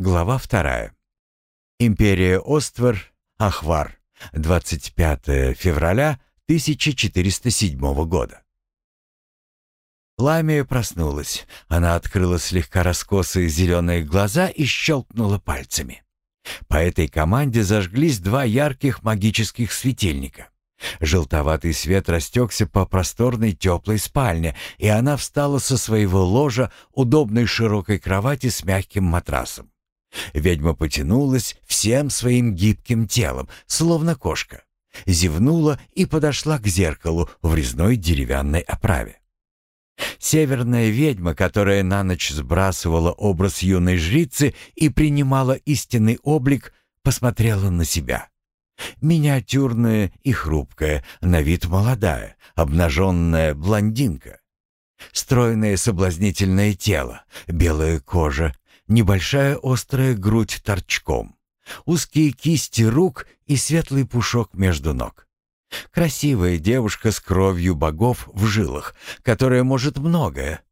Глава вторая. Империя Оствер, Ахвар. 25 февраля 1407 года. Ламия проснулась. Она открыла слегка раскосые зеленые глаза и щелкнула пальцами. По этой команде зажглись два ярких магических светильника. Желтоватый свет растекся по просторной теплой спальне, и она встала со своего ложа удобной широкой кровати с мягким матрасом. Ведьма потянулась всем своим гибким телом, словно кошка. Зевнула и подошла к зеркалу в резной деревянной оправе. Северная ведьма, которая на ночь сбрасывала образ юной жрицы и принимала истинный облик, посмотрела на себя. Миниатюрная и хрупкая, на вид молодая, обнаженная блондинка. Стройное соблазнительное тело, белая кожа, небольшая острая грудь торчком, узкие кисти рук и светлый пушок между ног. Красивая девушка с кровью богов в жилах, которая может многое.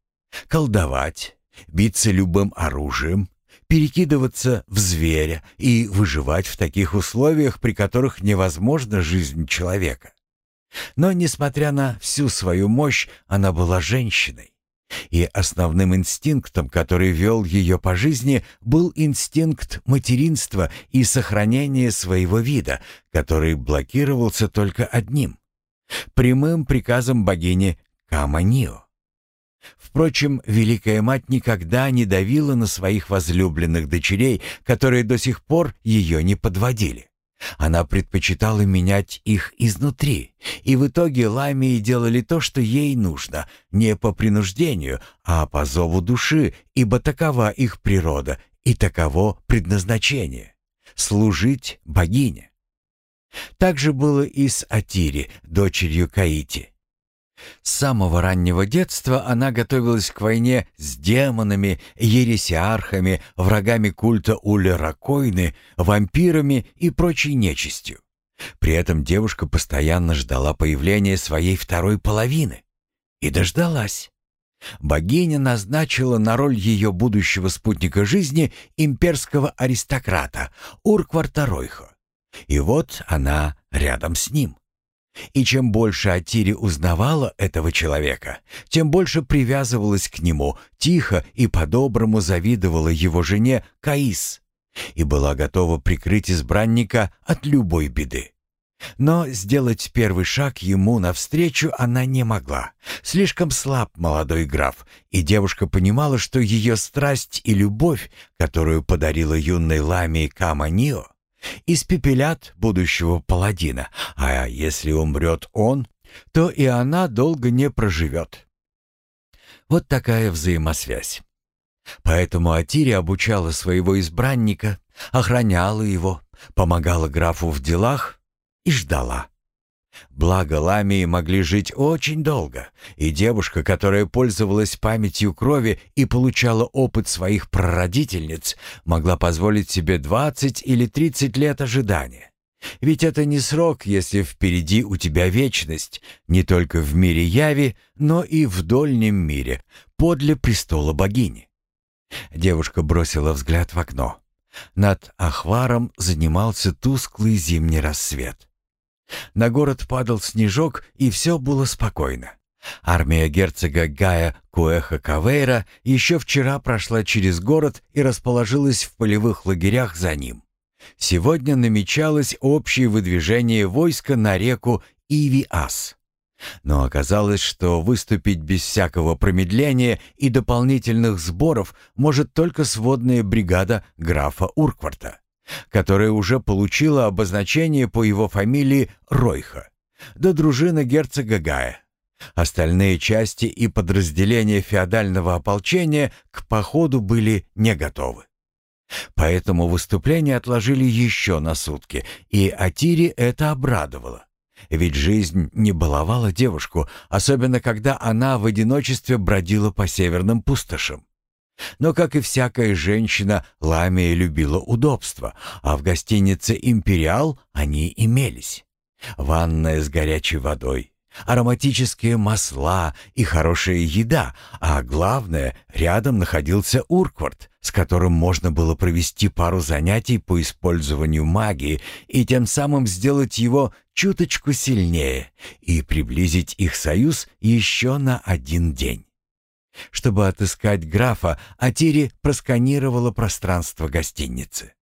Колдовать, биться любым оружием, перекидываться в зверя и выживать в таких условиях, при которых невозможна жизнь человека. Но, несмотря на всю свою мощь, она была женщиной. И основным инстинктом, который вел ее по жизни, был инстинкт материнства и сохранения своего вида, который блокировался только одним — прямым приказом богини Каманио. Впрочем, Великая Мать никогда не давила на своих возлюбленных дочерей, которые до сих пор ее не подводили. Она предпочитала менять их изнутри, и в итоге ламии делали то, что ей нужно, не по принуждению, а по зову души, ибо такова их природа и таково предназначение — служить богине. Так же было и с Атири, дочерью Каити. С самого раннего детства она готовилась к войне с демонами, ересиархами, врагами культа Улеракойны, вампирами и прочей нечистью. При этом девушка постоянно ждала появления своей второй половины. И дождалась. Богиня назначила на роль ее будущего спутника жизни имперского аристократа Уркварта Ройхо. И вот она рядом с ним. И чем больше Атири узнавала этого человека, тем больше привязывалась к нему, тихо и по-доброму завидовала его жене Каис и была готова прикрыть избранника от любой беды. Но сделать первый шаг ему навстречу она не могла. Слишком слаб молодой граф, и девушка понимала, что ее страсть и любовь, которую подарила юной ламе Каманио, испепелят будущего паладина, а если умрет он, то и она долго не проживет. Вот такая взаимосвязь. Поэтому Атири обучала своего избранника, охраняла его, помогала графу в делах и ждала. Благо Ламии могли жить очень долго, и девушка, которая пользовалась памятью крови и получала опыт своих прародительниц, могла позволить себе 20 или 30 лет ожидания. Ведь это не срок, если впереди у тебя вечность, не только в мире Яви, но и в дольнем мире, подле престола богини. Девушка бросила взгляд в окно. Над Ахваром занимался тусклый зимний рассвет. На город падал снежок, и все было спокойно. Армия герцога Гая Куэха Кавейра еще вчера прошла через город и расположилась в полевых лагерях за ним. Сегодня намечалось общее выдвижение войска на реку Ивиас. Но оказалось, что выступить без всякого промедления и дополнительных сборов может только сводная бригада графа Уркварта которая уже получила обозначение по его фамилии Ройха, да дружина герцога Гая. Остальные части и подразделения феодального ополчения к походу были не готовы. Поэтому выступление отложили еще на сутки, и Атири это обрадовало. Ведь жизнь не баловала девушку, особенно когда она в одиночестве бродила по северным пустошам. Но, как и всякая женщина, Ламия любила удобство, а в гостинице «Империал» они имелись. Ванная с горячей водой, ароматические масла и хорошая еда, а главное, рядом находился Урквард, с которым можно было провести пару занятий по использованию магии и тем самым сделать его чуточку сильнее и приблизить их союз еще на один день. Чтобы отыскать графа, Атири просканировала пространство гостиницы.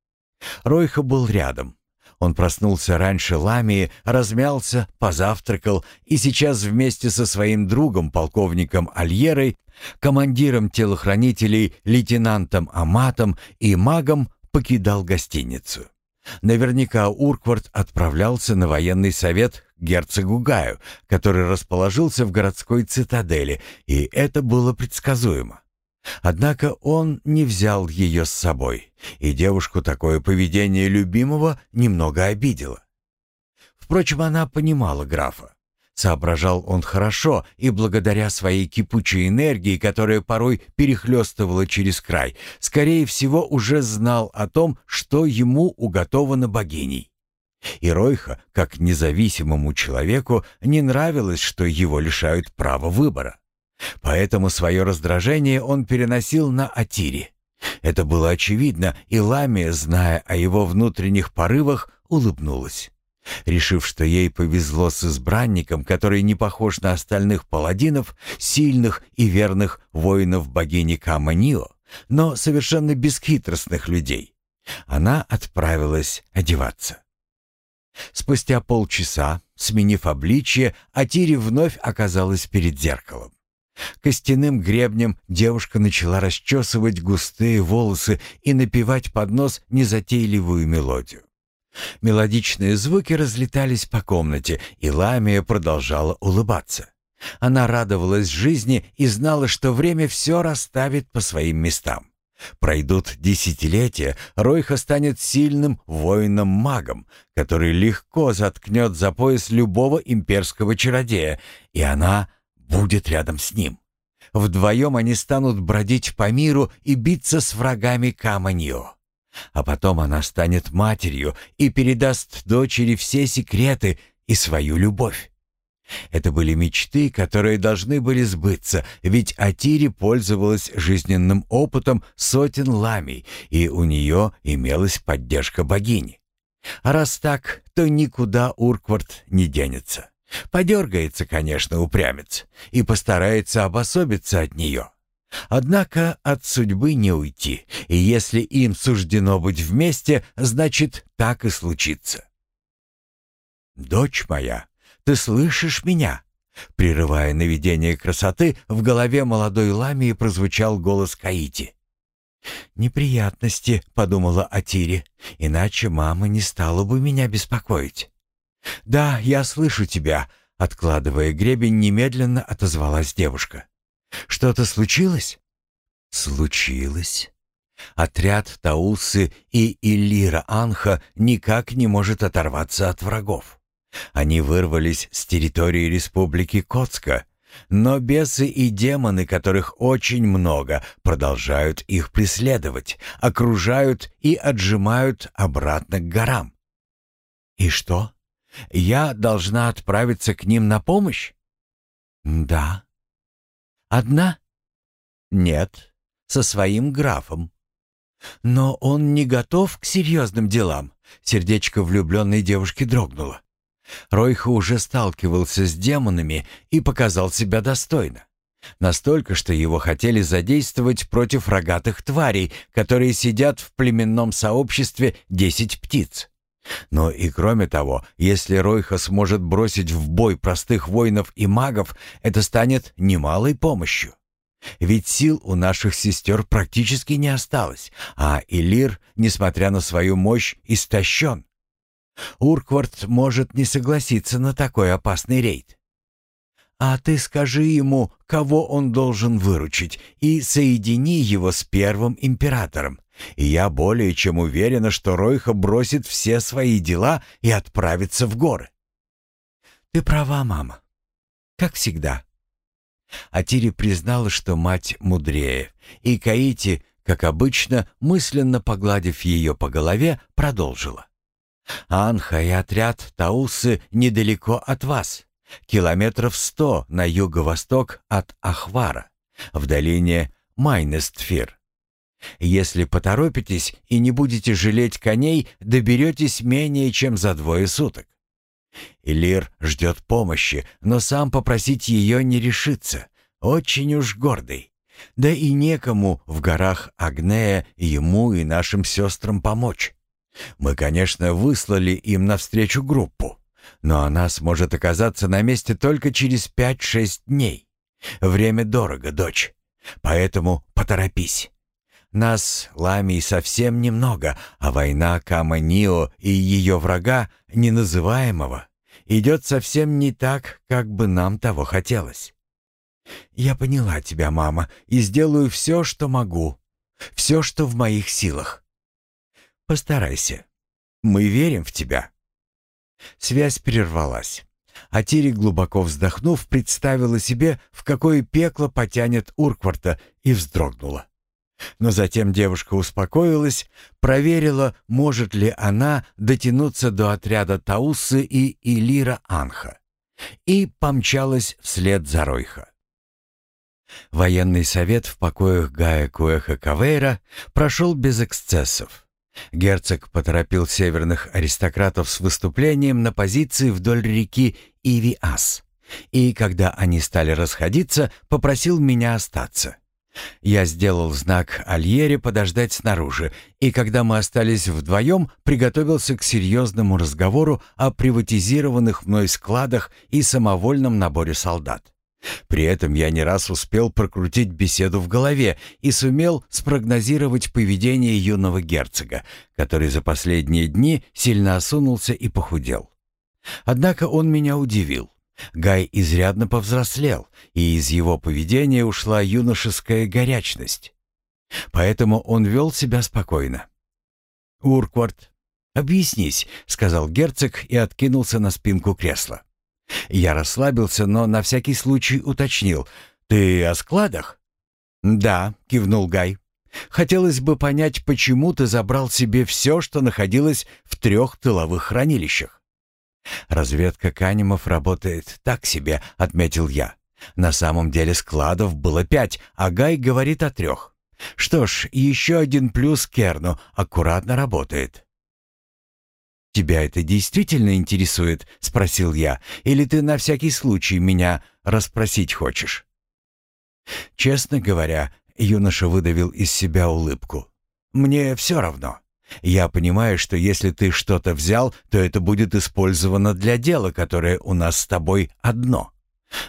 Ройха был рядом, он проснулся раньше Ламии, размялся, позавтракал и сейчас вместе со своим другом, полковником Альерой, командиром телохранителей, лейтенантом Аматом и магом покидал гостиницу. Наверняка Урквард отправлялся на военный совет герцогу Гаю, который расположился в городской цитадели, и это было предсказуемо. Однако он не взял ее с собой, и девушку такое поведение любимого немного обидело. Впрочем, она понимала графа. Соображал он хорошо и благодаря своей кипучей энергии, которая порой перехлестывала через край, скорее всего уже знал о том, что ему уготовано богиней. И Ройха, как независимому человеку, не нравилось, что его лишают права выбора. Поэтому свое раздражение он переносил на Атири. Это было очевидно, и Ламия, зная о его внутренних порывах, улыбнулась. Решив, что ей повезло с избранником, который не похож на остальных паладинов, сильных и верных воинов богини Каманио, но совершенно бесхитростных людей, она отправилась одеваться. Спустя полчаса, сменив обличье, Атири вновь оказалась перед зеркалом. Костяным гребнем девушка начала расчесывать густые волосы и напевать под нос незатейливую мелодию. Мелодичные звуки разлетались по комнате, и Ламия продолжала улыбаться. Она радовалась жизни и знала, что время все расставит по своим местам. Пройдут десятилетия, Ройха станет сильным воином-магом, который легко заткнет за пояс любого имперского чародея, и она будет рядом с ним. Вдвоем они станут бродить по миру и биться с врагами Каманьо. А потом она станет матерью и передаст дочери все секреты и свою любовь. Это были мечты, которые должны были сбыться, ведь Атири пользовалась жизненным опытом сотен ламий, и у нее имелась поддержка богини. А раз так, то никуда Урквард не денется. Подергается, конечно, упрямец и постарается обособиться от нее. Однако от судьбы не уйти, и если им суждено быть вместе, значит, так и случится. «Дочь моя, ты слышишь меня?» Прерывая наведение красоты, в голове молодой Ламии прозвучал голос Каити. «Неприятности», — подумала Атири, — «иначе мама не стала бы меня беспокоить». «Да, я слышу тебя», — откладывая гребень, немедленно отозвалась девушка. «Что-то случилось?» «Случилось». Отряд Таусы и Иллира Анха никак не может оторваться от врагов. Они вырвались с территории Республики Коцка, но бесы и демоны, которых очень много, продолжают их преследовать, окружают и отжимают обратно к горам. «И что?» Я должна отправиться к ним на помощь? Да. Одна? Нет, со своим графом. Но он не готов к серьезным делам. Сердечко влюбленной девушки дрогнуло. Ройха уже сталкивался с демонами и показал себя достойно. Настолько, что его хотели задействовать против рогатых тварей, которые сидят в племенном сообществе «Десять птиц». Но и кроме того, если Ройха сможет бросить в бой простых воинов и магов, это станет немалой помощью. Ведь сил у наших сестер практически не осталось, а Илир, несмотря на свою мощь, истощен. Урквард может не согласиться на такой опасный рейд. А ты скажи ему, кого он должен выручить, и соедини его с первым императором. И я более чем уверена, что Ройха бросит все свои дела и отправится в горы. Ты права, мама. Как всегда. Атири признала, что мать мудрее, и Каити, как обычно, мысленно погладив ее по голове, продолжила. «Анха и отряд Таусы недалеко от вас. километров сто на юго-восток от Ахвара, в долине Майнестфир. Если поторопитесь и не будете жалеть коней, доберетесь менее чем за двое суток. Илир ждет помощи, но сам попросить ее не решится. Очень уж гордый. Да и некому в горах Агнея ему и нашим сестрам помочь. Мы, конечно, выслали им навстречу группу, но она сможет оказаться на месте только через пять-шесть дней. Время дорого, дочь, поэтому поторопись. Нас, ламий, совсем немного, а война Каманио и ее врага, неназываемого, идет совсем не так, как бы нам того хотелось. «Я поняла тебя, мама, и сделаю все, что могу. Все, что в моих силах. Постарайся. Мы верим в тебя». Связь прервалась. А Тири, глубоко вздохнув, представила себе, в какое пекло потянет Уркварта, и вздрогнула. Но затем девушка успокоилась, проверила, может ли она дотянуться до отряда Таусы и Илира Анха, и помчалась вслед за Ройха. Военный совет в покоях Гая Куэха Кавейра прошел без эксцессов. Герцог поторопил северных аристократов с выступлением на позиции вдоль реки Ивиас. И когда они стали расходиться, попросил меня остаться. Я сделал знак Альере подождать снаружи, и когда мы остались вдвоем, приготовился к серьезному разговору о приватизированных мной складах и самовольном наборе солдат. При этом я не раз успел прокрутить беседу в голове и сумел спрогнозировать поведение юного герцога, который за последние дни сильно осунулся и похудел. Однако он меня удивил. Гай изрядно повзрослел, и из его поведения ушла юношеская горячность. Поэтому он вел себя спокойно. «Урквард, объяснись», — сказал герцог и откинулся на спинку кресла. Я расслабился, но на всякий случай уточнил. «Ты о складах?» «Да», — кивнул Гай. «Хотелось бы понять, почему ты забрал себе все, что находилось в трех тыловых хранилищах». «Разведка Канемов работает так себе», — отметил я. «На самом деле складов было пять, а Гай говорит о трех. Что ж, еще один плюс Керну аккуратно работает». «Тебя это действительно интересует?» — спросил я. «Или ты на всякий случай меня расспросить хочешь?» Честно говоря, юноша выдавил из себя улыбку. «Мне все равно. Я понимаю, что если ты что-то взял, то это будет использовано для дела, которое у нас с тобой одно.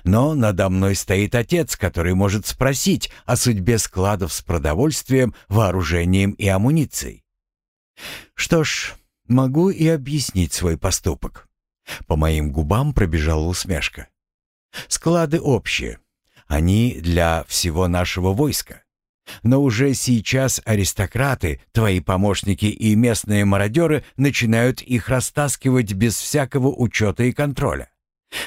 Но надо мной стоит отец, который может спросить о судьбе складов с продовольствием, вооружением и амуницией. Что ж, Могу и объяснить свой поступок. По моим губам пробежала усмешка. Склады общие. Они для всего нашего войска. Но уже сейчас аристократы, твои помощники и местные мародеры начинают их растаскивать без всякого учета и контроля.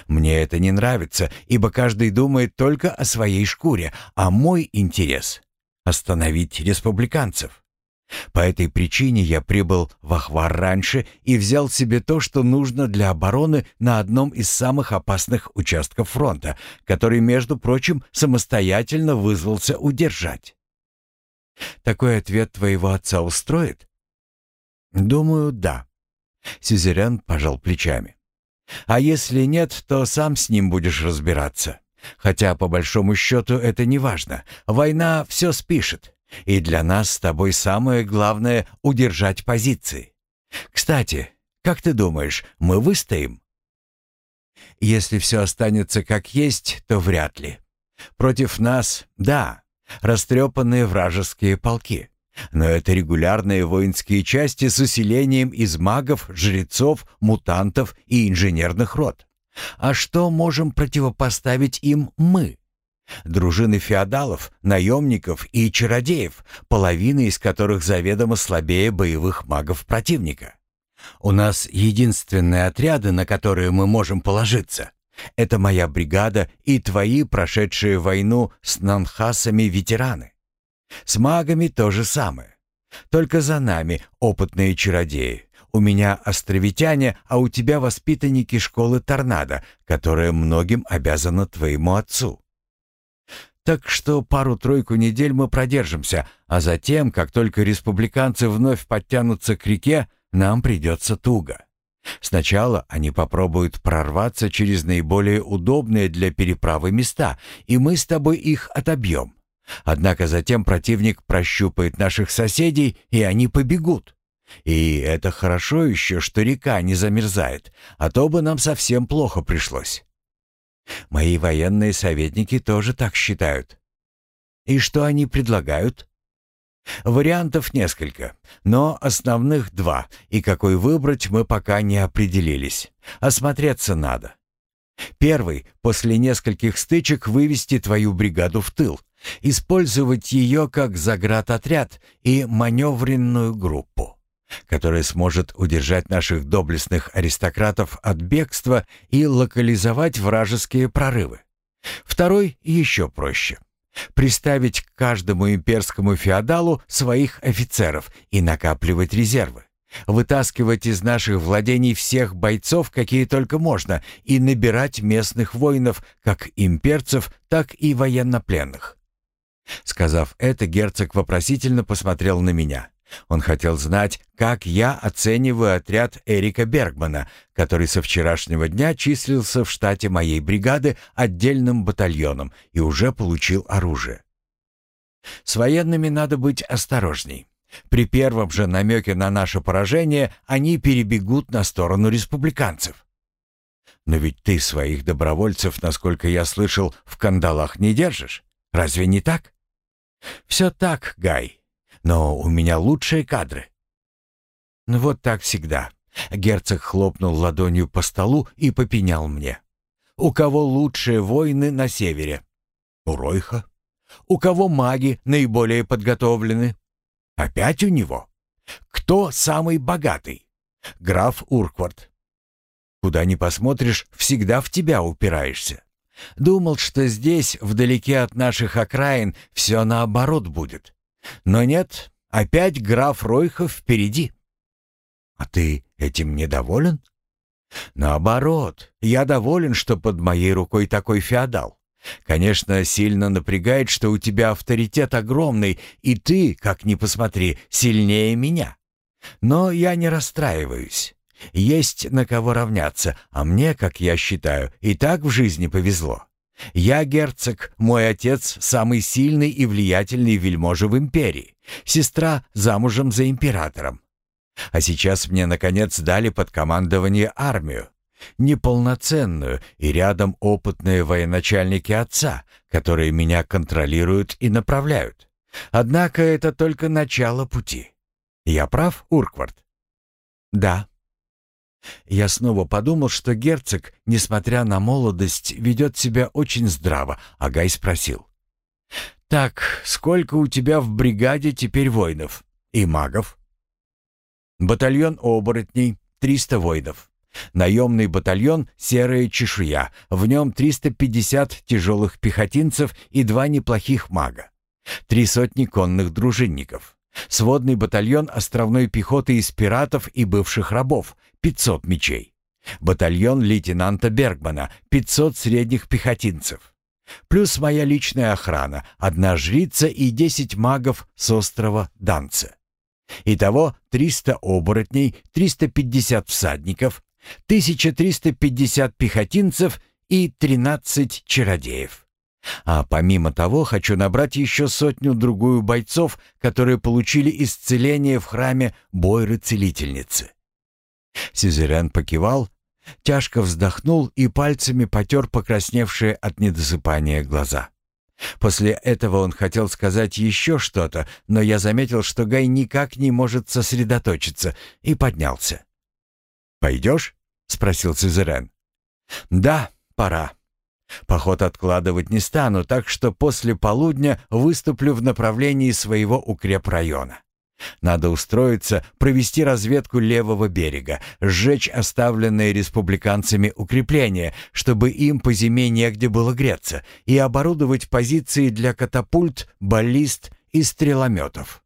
Мне это не нравится, ибо каждый думает только о своей шкуре, а мой интерес — остановить республиканцев. По этой причине я прибыл в Ахвар раньше и взял себе то, что нужно для обороны на одном из самых опасных участков фронта, который, между прочим, самостоятельно вызвался удержать. Такой ответ твоего отца устроит? Думаю, да. Сюзерен пожал плечами. А если нет, то сам с ним будешь разбираться. Хотя, по большому счету, это не важно. Война все спишет. И для нас с тобой самое главное — удержать позиции. Кстати, как ты думаешь, мы выстоим? Если все останется как есть, то вряд ли. Против нас, да, растрепанные вражеские полки. Но это регулярные воинские части с усилением из магов, жрецов, мутантов и инженерных род. А что можем противопоставить им мы? Дружины феодалов, наемников и чародеев, половина из которых заведомо слабее боевых магов противника. У нас единственные отряды, на которые мы можем положиться. Это моя бригада и твои, прошедшие войну с нанхасами ветераны. С магами то же самое. Только за нами опытные чародеи, У меня островитяне, а у тебя воспитанники школы Торнадо, которая многим обязана твоему отцу. Так что пару-тройку недель мы продержимся, а затем, как только республиканцы вновь подтянутся к реке, нам придется туго. Сначала они попробуют прорваться через наиболее удобные для переправы места, и мы с тобой их отобьем. Однако затем противник прощупает наших соседей, и они побегут. И это хорошо еще, что река не замерзает, а то бы нам совсем плохо пришлось. Мои военные советники тоже так считают. И что они предлагают? Вариантов несколько, но основных два, и какой выбрать мы пока не определились. Осмотреться надо. Первый, после нескольких стычек вывести твою бригаду в тыл, использовать ее как заградотряд и маневренную группу, которая сможет удержать наших доблестных аристократов от бегства и локализовать вражеские прорывы. Второй еще проще. Приставить к каждому имперскому феодалу своих офицеров и накапливать резервы. Вытаскивать из наших владений всех бойцов, какие только можно, и набирать местных воинов, как имперцев, так и военнопленных. Сказав это, герцог вопросительно посмотрел на меня. Он хотел знать, как я оцениваю отряд Эрика Бергмана, который со вчерашнего дня числился в штате моей бригады отдельным батальоном и уже получил оружие. С военными надо быть осторожней. При первом же намеке на наше поражение они перебегут на сторону республиканцев. Но ведь ты своих добровольцев, насколько я слышал, в кандалах не держишь. Разве не так? «Все так, Гай, но у меня лучшие кадры». «Ну вот так всегда». Герцог хлопнул ладонью по столу и попенял мне. «У кого лучшие воины на севере?» «У Ройха». «У кого маги наиболее подготовлены?» «Опять у него». «Кто самый богатый?» «Граф Урквард». «Куда ни посмотришь, всегда в тебя упираешься. Думал, что здесь, вдалеке от наших окраин, все наоборот будет. Но нет, опять граф Ройхов впереди. А ты этим недоволен? Наоборот, я доволен, что под моей рукой такой феодал. Конечно, сильно напрягает, что у тебя авторитет огромный, и ты, как ни посмотри, сильнее меня. Но я не расстраиваюсь. Есть на кого равняться, а мне, как я считаю, и так в жизни повезло. Я герцог, мой отец самый сильный и влиятельный вельможа в империи, сестра замужем за императором. А сейчас мне, наконец, дали под командование армию, неполноценную и рядом опытные военачальники отца, которые меня контролируют и направляют. Однако это только начало пути. Я прав, Урквард? Да, я снова подумал, что герцог, несмотря на молодость, ведет себя очень здраво, а Гай спросил. «Так, сколько у тебя в бригаде теперь воинов и магов?» «Батальон оборотней, 300 воинов. Наемный батальон «Серая чешуя», в нем 350 тяжелых пехотинцев и два неплохих мага. Три сотни конных дружинников. Сводный батальон островной пехоты из пиратов и бывших рабов, 500 мечей. Батальон лейтенанта Бергмана, 500 средних пехотинцев. Плюс моя личная охрана, одна жрица и 10 магов с острова Данце. Итого 300 оборотней, 350 всадников, 1350 пехотинцев и 13 чародеев. А помимо того, хочу набрать еще сотню-другую бойцов, которые получили исцеление в храме Бойры-целительницы. Сюзерен покивал, тяжко вздохнул и пальцами потер покрасневшие от недосыпания глаза. После этого он хотел сказать еще что-то, но я заметил, что Гай никак не может сосредоточиться, и поднялся. «Пойдешь?» — спросил Сюзерен. «Да, пора». Поход откладывать не стану, так что после полудня выступлю в направлении своего укрепрайона. Надо устроиться, провести разведку левого берега, сжечь оставленные республиканцами укрепления, чтобы им по зиме негде было греться, и оборудовать позиции для катапульт, баллист и стрелометов.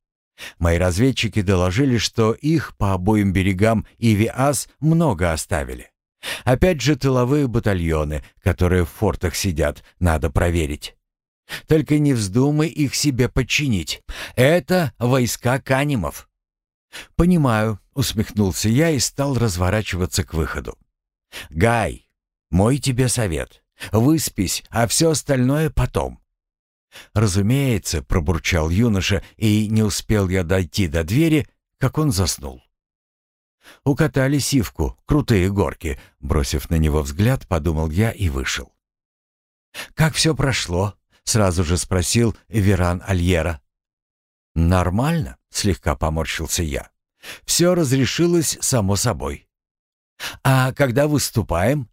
Мои разведчики доложили, что их по обоим берегам Ивиас много оставили. Опять же тыловые батальоны, которые в фортах сидят, надо проверить. Только не вздумай их себе подчинить. Это войска Канимов. «Понимаю», — усмехнулся я и стал разворачиваться к выходу. «Гай, мой тебе совет. Выспись, а все остальное потом». «Разумеется», — пробурчал юноша, и не успел я дойти до двери, как он заснул. «Укатали сивку, крутые горки», — бросив на него взгляд, подумал я и вышел. «Как все прошло?» — сразу же спросил Веран Альера. «Нормально», — слегка поморщился я. «Все разрешилось само собой». «А когда выступаем?»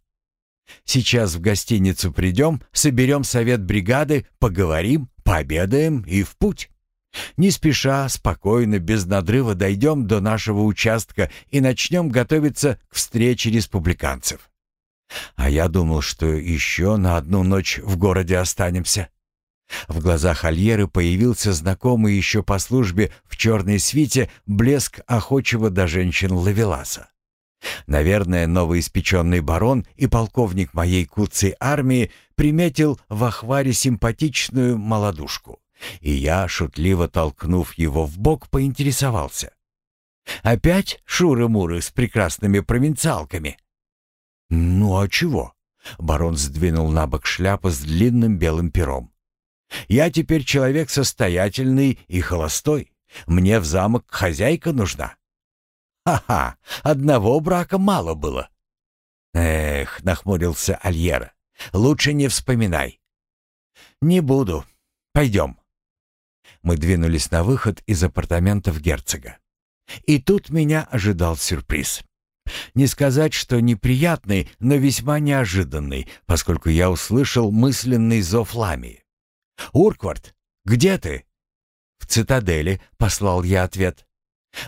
«Сейчас в гостиницу придем, соберем совет бригады, поговорим, пообедаем и в путь». Не спеша, спокойно, без надрыва дойдем до нашего участка и начнем готовиться к встрече республиканцев. А я думал, что еще на одну ночь в городе останемся. В глазах Альеры появился знакомый еще по службе в черной свите блеск охочего до женщин Лавеласа. Наверное, новоиспеченный барон и полковник моей куцей армии приметил в Ахваре симпатичную молодушку, и я, шутливо толкнув его в бок, поинтересовался. «Опять шуры-муры с прекрасными провинциалками?» «Ну а чего?» Барон сдвинул на бок шляпу с длинным белым пером. Я теперь человек состоятельный и холостой. Мне в замок хозяйка нужна. Ха-ха, одного брака мало было. Эх, нахмурился Альера. Лучше не вспоминай. Не буду. Пойдем. Мы двинулись на выход из апартаментов герцога. И тут меня ожидал сюрприз. Не сказать, что неприятный, но весьма неожиданный, поскольку я услышал мысленный зов Ламии. «Урквард, где ты?» «В цитадели», — послал я ответ.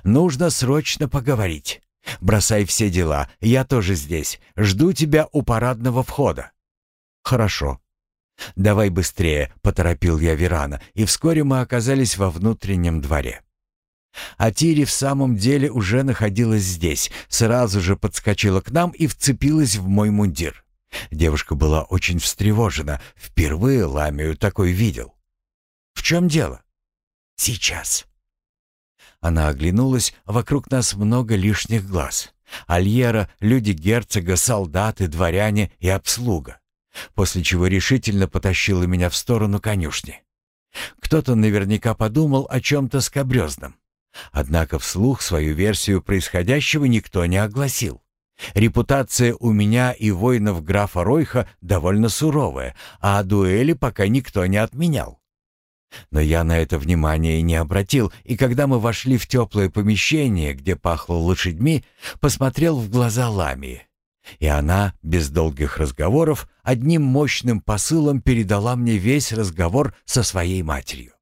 «Нужно срочно поговорить. Бросай все дела, я тоже здесь. Жду тебя у парадного входа». «Хорошо». «Давай быстрее», — поторопил я Верана, и вскоре мы оказались во внутреннем дворе. А Тири в самом деле уже находилась здесь, сразу же подскочила к нам и вцепилась в мой мундир. Девушка была очень встревожена. Впервые Ламию такой видел. «В чем дело?» «Сейчас». Она оглянулась, вокруг нас много лишних глаз. Альера, люди герцога, солдаты, дворяне и обслуга. После чего решительно потащила меня в сторону конюшни. Кто-то наверняка подумал о чем-то скобрезном. Однако вслух свою версию происходящего никто не огласил. Репутация у меня и воинов графа Ройха довольно суровая, а дуэли пока никто не отменял. Но я на это внимание не обратил, и когда мы вошли в теплое помещение, где пахло лошадьми, посмотрел в глаза Ламии. И она, без долгих разговоров, одним мощным посылом передала мне весь разговор со своей матерью.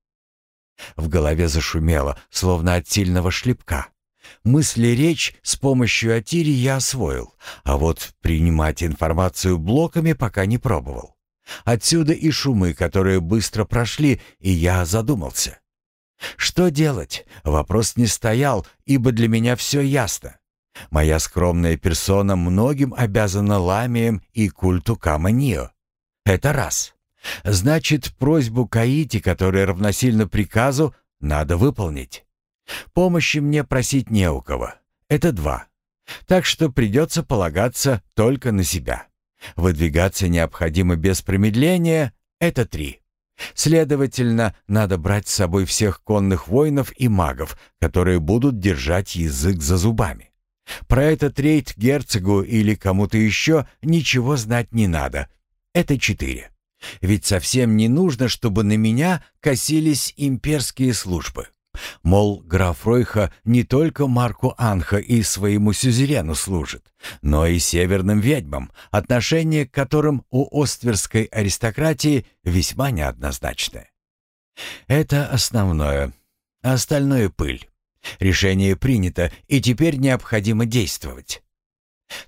В голове зашумело, словно от сильного шлепка. Мысли речь с помощью Атири я освоил, а вот принимать информацию блоками пока не пробовал. Отсюда и шумы, которые быстро прошли, и я задумался. Что делать? Вопрос не стоял, ибо для меня все ясно. Моя скромная персона многим обязана ламиям и культу Каманио. Это раз. Значит, просьбу Каити, которая равносильно приказу, надо выполнить. Помощи мне просить не у кого. Это два. Так что придется полагаться только на себя. Выдвигаться необходимо без промедления — это три. Следовательно, надо брать с собой всех конных воинов и магов, которые будут держать язык за зубами. Про этот рейд герцогу или кому-то еще ничего знать не надо. Это четыре. Ведь совсем не нужно, чтобы на меня косились имперские службы. Мол, граф Ройха не только Марку Анха и своему сюзерену служит, но и северным ведьмам, отношение к которым у остверской аристократии весьма неоднозначное. Это основное. остальное пыль. Решение принято, и теперь необходимо действовать.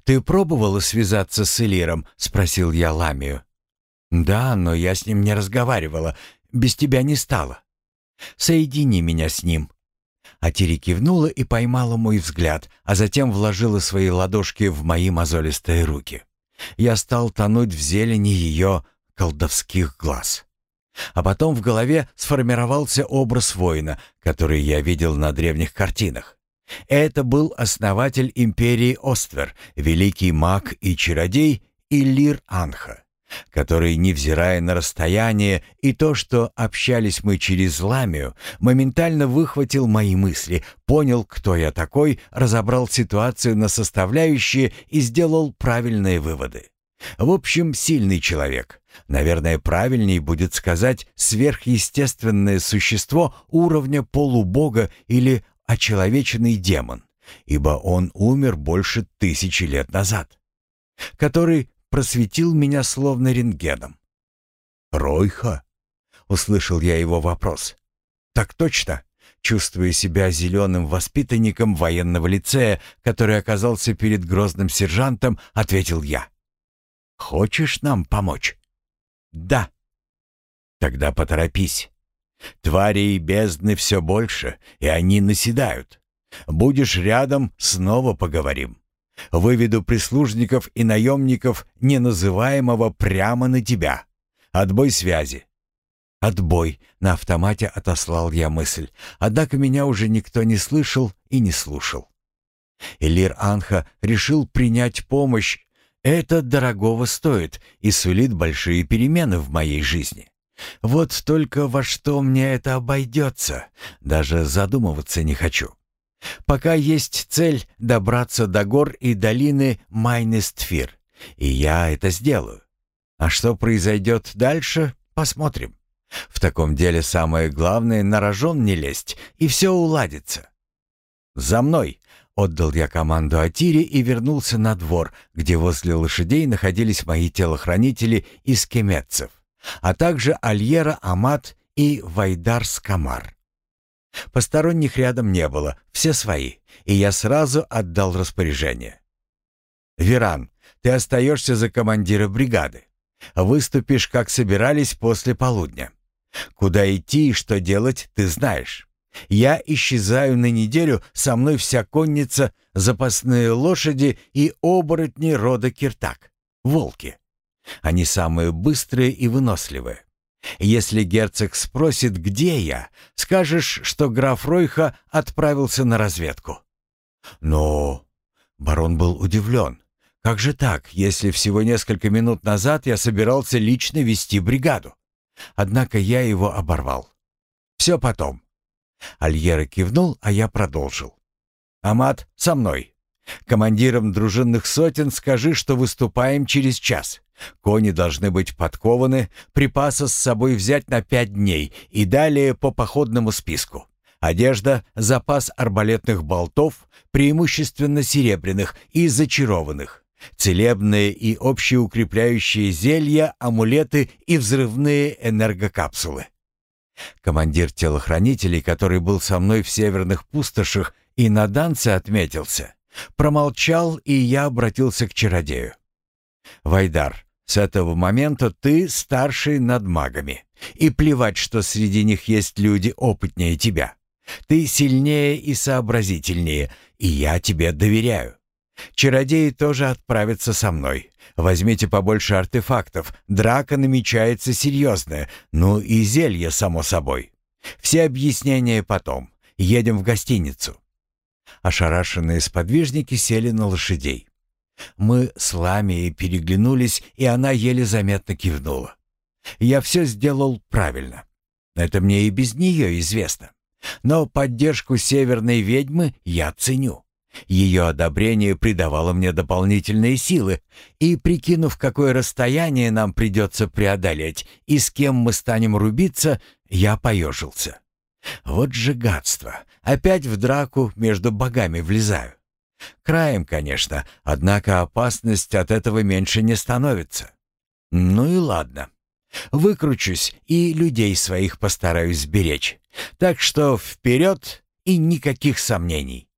«Ты пробовала связаться с Элиром?» — спросил я Ламию. «Да, но я с ним не разговаривала. Без тебя не стало. Соедини меня с ним». Атири кивнула и поймала мой взгляд, а затем вложила свои ладошки в мои мозолистые руки. Я стал тонуть в зелени ее колдовских глаз. А потом в голове сформировался образ воина, который я видел на древних картинах. Это был основатель империи Оствер, великий маг и чародей Иллир Анха который, невзирая на расстояние и то, что общались мы через ламию, моментально выхватил мои мысли, понял, кто я такой, разобрал ситуацию на составляющие и сделал правильные выводы. В общем, сильный человек. Наверное, правильней будет сказать сверхъестественное существо уровня полубога или очеловеченный демон, ибо он умер больше тысячи лет назад, который просветил меня словно рентгеном. «Ройха?» — услышал я его вопрос. «Так точно!» Чувствуя себя зеленым воспитанником военного лицея, который оказался перед грозным сержантом, ответил я. «Хочешь нам помочь?» «Да». «Тогда поторопись. Тварей бездны все больше, и они наседают. Будешь рядом, снова поговорим. Выведу прислужников и наемников, неназываемого прямо на тебя. Отбой связи». «Отбой», — на автомате отослал я мысль, однако меня уже никто не слышал и не слушал. Элир Анха решил принять помощь. Это дорогого стоит и сулит большие перемены в моей жизни. Вот только во что мне это обойдется, даже задумываться не хочу. Пока есть цель добраться до гор и долины Майнестфир, и я это сделаю. А что произойдет дальше, посмотрим. В таком деле самое главное — на рожон не лезть, и все уладится. «За мной!» — отдал я команду Атире и вернулся на двор, где возле лошадей находились мои телохранители из кеметцев, а также Альера Амат и Вайдар Скамар. Посторонних рядом не было, все свои, и я сразу отдал распоряжение. «Веран, ты остаешься за командира бригады. Выступишь, как собирались, после полудня. Куда идти и что делать, ты знаешь. Я исчезаю на неделю, со мной вся конница, запасные лошади и оборотни рода Киртак, волки. Они самые быстрые и выносливые. Если герцог спросит, где я, скажешь, что граф Ройха отправился на разведку. Но барон был удивлен. Как же так, если всего несколько минут назад я собирался лично вести бригаду? Однако я его оборвал. Все потом. Альера кивнул, а я продолжил. «Амат, со мной. Командирам дружинных сотен скажи, что выступаем через час. Кони должны быть подкованы, припасы с собой взять на пять дней и далее по походному списку. Одежда, запас арбалетных болтов, преимущественно серебряных и зачарованных, целебные и общеукрепляющие зелья, амулеты и взрывные энергокапсулы. Командир телохранителей, который был со мной в северных пустошах и на данце отметился, промолчал, и я обратился к чародею. «Вайдар, с этого момента ты старший над магами. И плевать, что среди них есть люди опытнее тебя. Ты сильнее и сообразительнее, и я тебе доверяю. Чародеи тоже отправятся со мной. Возьмите побольше артефактов. Драка намечается серьезная. Ну и зелье, само собой. Все объяснения потом. Едем в гостиницу. Ошарашенные сподвижники сели на лошадей. Мы с Ламией переглянулись, и она еле заметно кивнула. Я все сделал правильно. Это мне и без нее известно. Но поддержку северной ведьмы я ценю. Ее одобрение придавало мне дополнительные силы, и, прикинув, какое расстояние нам придется преодолеть и с кем мы станем рубиться, я поежился. Вот же гадство! Опять в драку между богами влезаю. Краем, конечно, однако опасность от этого меньше не становится. Ну и ладно. Выкручусь и людей своих постараюсь сберечь. Так что вперед и никаких сомнений.